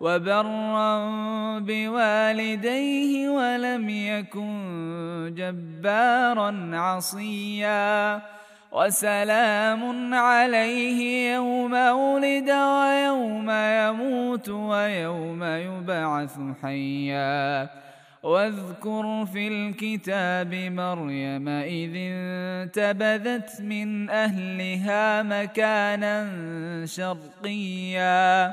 وبرا بوالديه ولم يكن جبارا عصيا. وسلام عليه يوم ولد ويوم يموت ويوم يبعث حيا. واذكر في الكتاب مريم إذ انتبذت من أهلها مكانا شرقيا.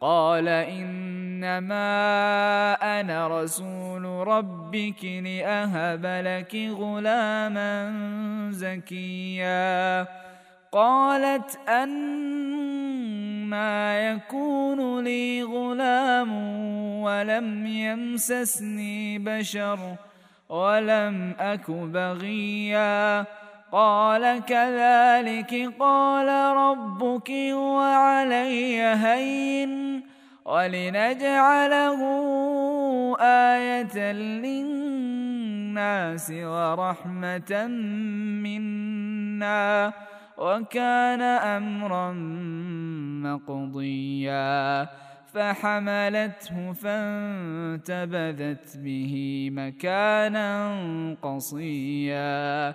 قال إنما أنا رسول ربك لأهب لك غلاما زكيا. قالت أنا يكون لي غلام ولم يمسسني بشر ولم أك بغيا. قال كذلك قال ربك وعلي هين ولنجعله آية للناس ورحمة منا وكان أمرا مقضيا فحملته فانتبذت به مكانا قصيا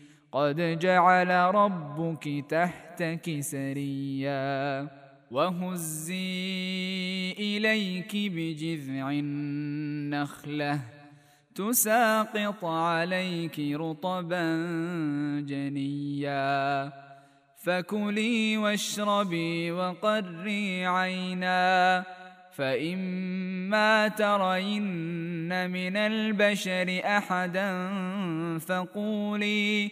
قد جعل ربك تحتك سريا وهزي إليك بجذع النخلة تساقط عليك رطبا جنيا فكلي واشربي وقري عينا فإما ترين من البشر أحدا فقولي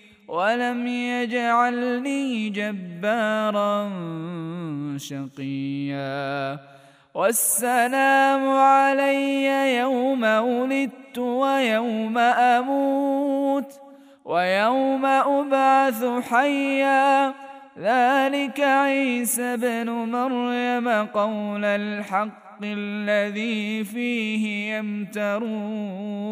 ولم يجعلني جبارا شقيا. والسلام علي يوم ولدت ويوم أموت ويوم أبعث حيا. ذلك عيسى بن مريم قول الحق الذي فيه يمترون.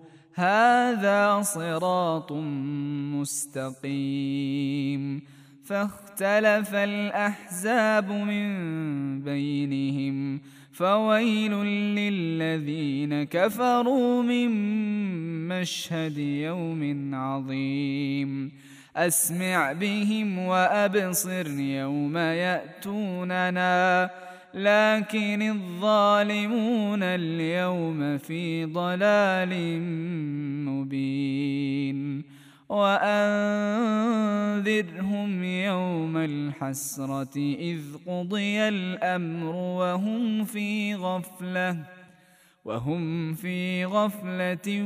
هذا صراط مستقيم. فاختلف الأحزاب من بينهم فويل للذين كفروا من مشهد يوم عظيم. أسمع بهم وأبصر يوم يأتوننا. لكن الظالمون اليوم في ضلال مبين. وأنذرهم يوم الحسرة إذ قضي الأمر وهم في غفلة وهم في غفلة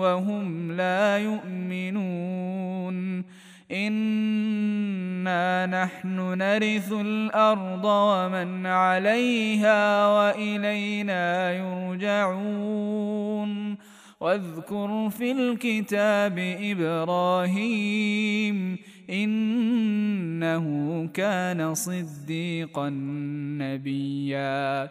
وهم لا يؤمنون. إنا نحن نرث الأرض ومن عليها وإلينا يرجعون واذكر في الكتاب إبراهيم انه كان صديقا نبيا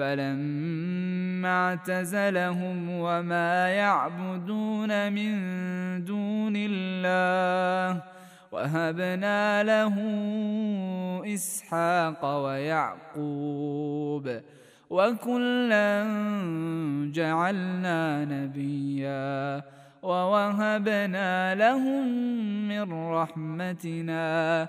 فلما اعتزلهم وما يعبدون من دون الله وهبنا له إسحاق ويعقوب وكلا جعلنا نبيا ووهبنا لهم من رحمتنا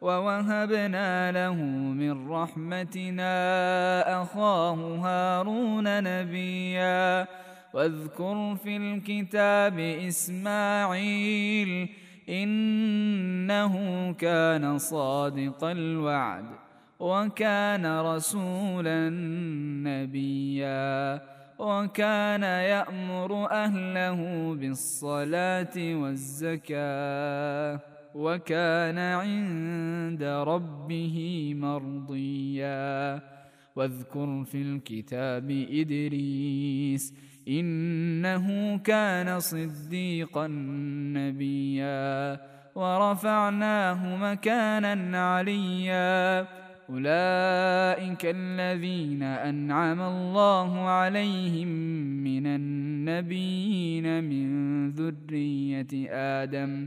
ووهبنا له من رحمتنا أخاه هارون نبيا. واذكر في الكتاب إسماعيل إنه كان صادق الوعد وكان رسولا نبيا. وكان يأمر أهله بالصلاة والزكاة. وكان عند ربه مرضيا. واذكر في الكتاب إدريس إنه كان صديقا نبيا. ورفعناه مكانا عليا. أولئك الذين أنعم الله عليهم من النبيين من ذرية آدم.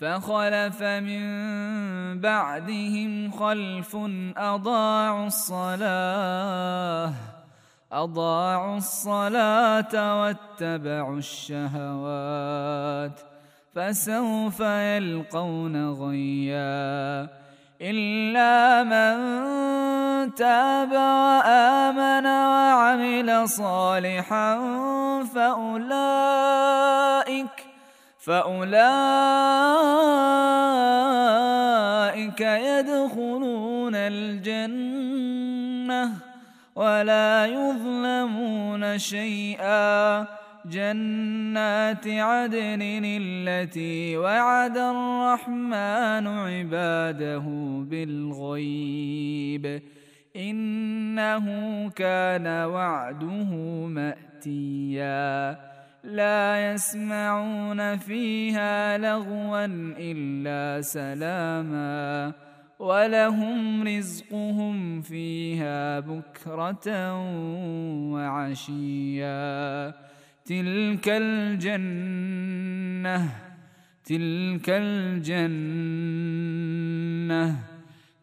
فخلف من بعدهم خلف أضاعوا الصلاة أضاعوا الصلاة واتبعوا الشهوات فسوف يلقون غيا. إلا من تاب وآمن وعمل صالحا فأولئك فأولئك يدخلون الجنة ولا يظلمون شيئا. جنات عدن التي وعد الرحمن عباده بالغيب. إنه كان وعده مأتيا. لا يسمعون فيها لغوا إلا سلاما ولهم رزقهم فيها بكرة وعشيا. تلك الجنة تلك الجنة.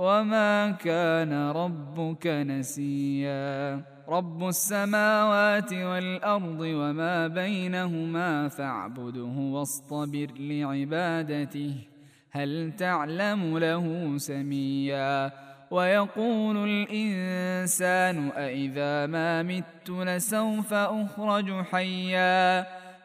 وما كان ربك نسيا. رب السماوات والارض وما بينهما فاعبده واصطبر لعبادته. هل تعلم له سميا؟ ويقول الإنسان أإذا ما مت لسوف أخرج حيا.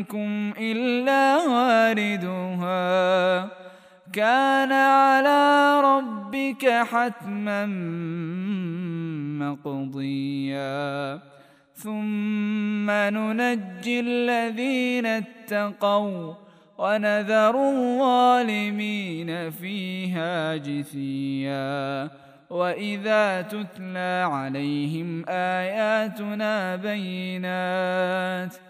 منكم إلا واردها. كان على ربك حتما مقضيا. ثم ننجي الذين اتقوا ونذر الظالمين فيها جثيا. وإذا تتلى عليهم آياتنا بينات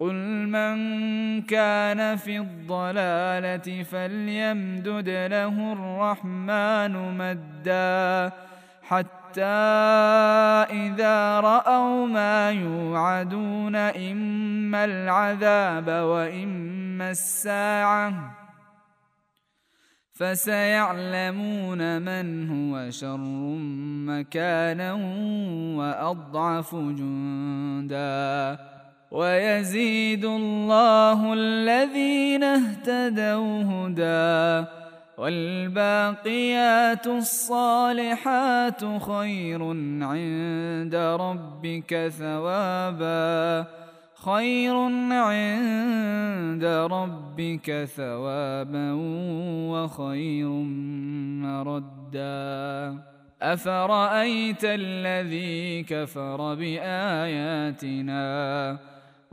قل من كان في الضلالة فليمدد له الرحمن مدا حتى إذا رأوا ما يوعدون إما العذاب وإما الساعة فسيعلمون من هو شر مكانا وأضعف جندا ويزيد الله الذين اهتدوا هدى والباقيات الصالحات خير عند ربك ثوابا خير عند ربك ثوابا وخير مردا أفرأيت الذي كفر بآياتنا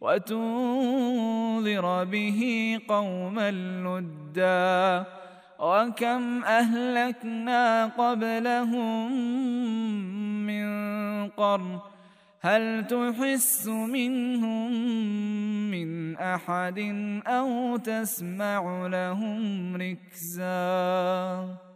وتنذر به قوما لُدًّا وكم أهلكنا قبلهم من قرن هل تحس منهم من أحد أو تسمع لهم ركزاً